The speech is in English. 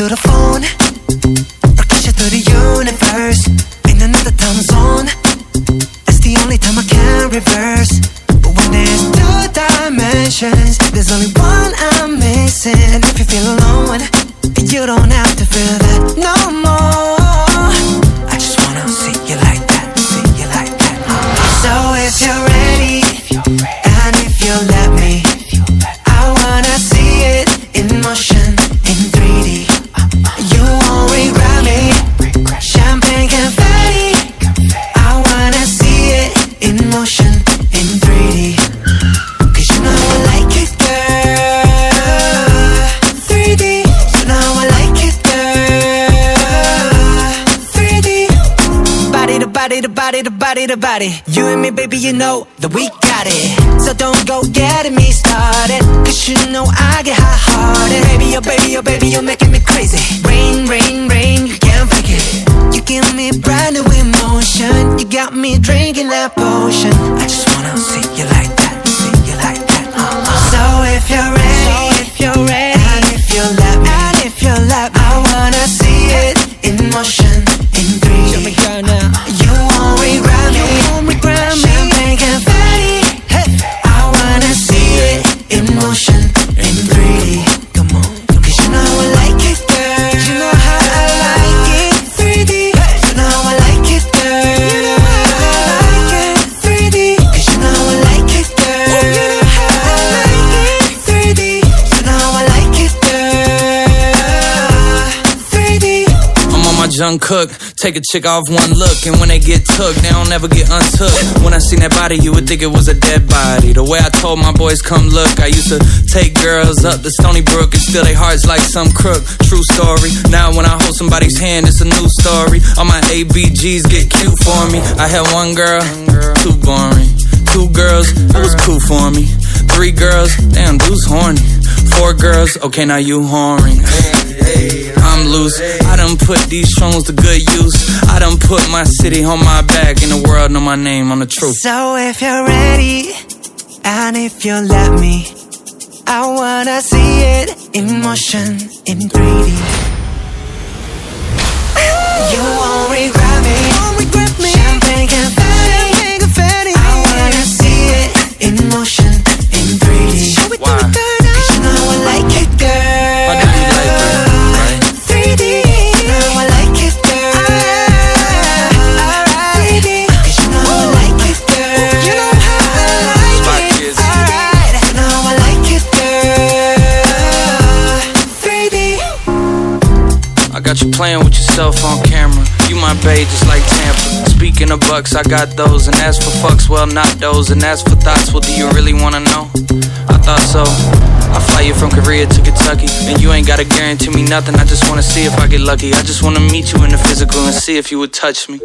through the phone or kiss you through the universe in another time zone. It's the only time I can reverse. But when there's two dimensions, there's only one I'm missing. And if you feel alone, you don't have to feel that no more. Body to body to body. You and me, baby, you know that we got it. So don't go getting me started. Cause you know I get hot hearted. Baby, oh baby, oh baby, you're making me crazy. Rain, rain, rain, you can't fake it. You give me brand new emotion. You got me drinking that potion. I just wanna see you like Cook. Take a chick off one look, and when they get took, they don't ever get untook. When I seen that body, you would think it was a dead body. The way I told my boys, come look, I used to take girls up the Stony Brook and steal their hearts like some crook. True story. Now when I hold somebody's hand, it's a new story. All my ABGs get cute for me. I had one girl, too boring. Two girls, that was cool for me. Three girls, damn, dude's horny. Four girls, okay, now you whoring. I'm loose. I done put these songs to good use. I done put my city on my back, and the world know my name on the truth. So if you're ready, and if you let me, I wanna see it in motion in 3D. I got you playing with yourself on camera. You my babe, just like Tampa. Speaking of bucks, I got those. And as for fucks, well, not those. And as for thoughts, well, do you really wanna know? I thought so. I fly you from Korea to Kentucky. And you ain't gotta guarantee me nothing. I just wanna see if I get lucky. I just wanna meet you in the physical and see if you would touch me.